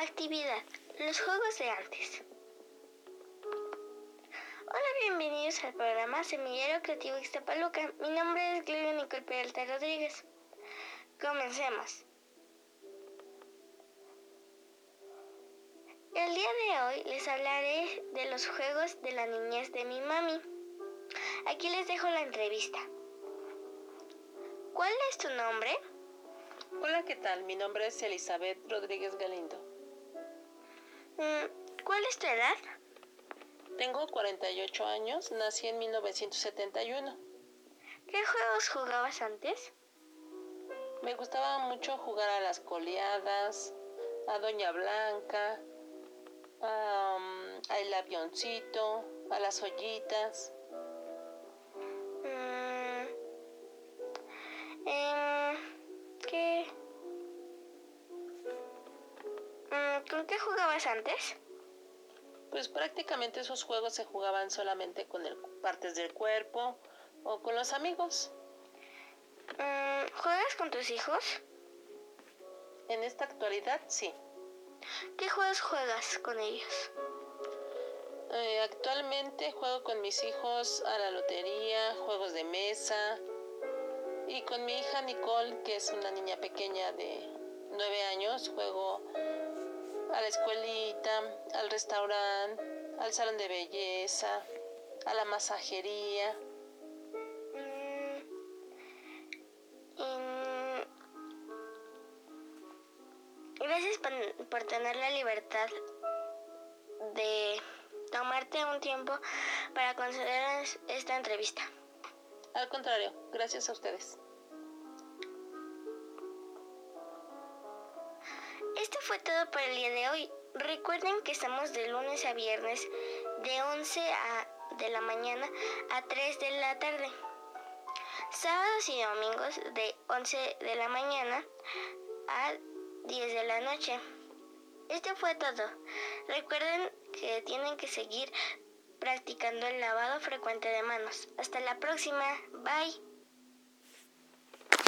Actividad. Los juegos de antes. Hola, bienvenidos al programa Semillero Creativo Ixtapaluca. Mi nombre es Gloria Nicole Peralta Rodríguez. Comencemos. El día de hoy les hablaré de los juegos de la niñez de mi mami. Aquí les dejo la entrevista. ¿Cuál es tu nombre? Hola, ¿qué tal? Mi nombre es Elizabeth Rodríguez Galindo. Mm, ¿Cuál es tu edad? Tengo 48 años, nací en 1971. ¿Qué juegos jugabas antes? Me gustaba mucho jugar a las coleadas, a Doña Blanca, a, um, al avioncito, a las ollitas. ¿Con qué jugabas antes? Pues prácticamente esos juegos se jugaban solamente con el, partes del cuerpo o con los amigos. Mm, ¿Juegas con tus hijos? En esta actualidad sí. ¿Qué juegos juegas con ellos? Eh, actualmente juego con mis hijos a la lotería, juegos de mesa y con mi hija Nicole, que es una niña pequeña de nueve años, juego a la escuelita, al restaurante, al salón de belleza, a la masajería. Mm, mm, Gracias por, por tener la libertad de tomarte un tiempo para conceder esta entrevista. Al contrario, gracias a ustedes. Esto fue todo por el día de hoy. Recuerden que estamos de lunes a viernes de 11 a, de la mañana a 3 de la tarde. Sábados y domingos de 11 de la mañana a 10 de la noche. Esto fue todo. Recuerden que tienen que seguir practicando el lavado frecuente de manos. Hasta la próxima. Bye.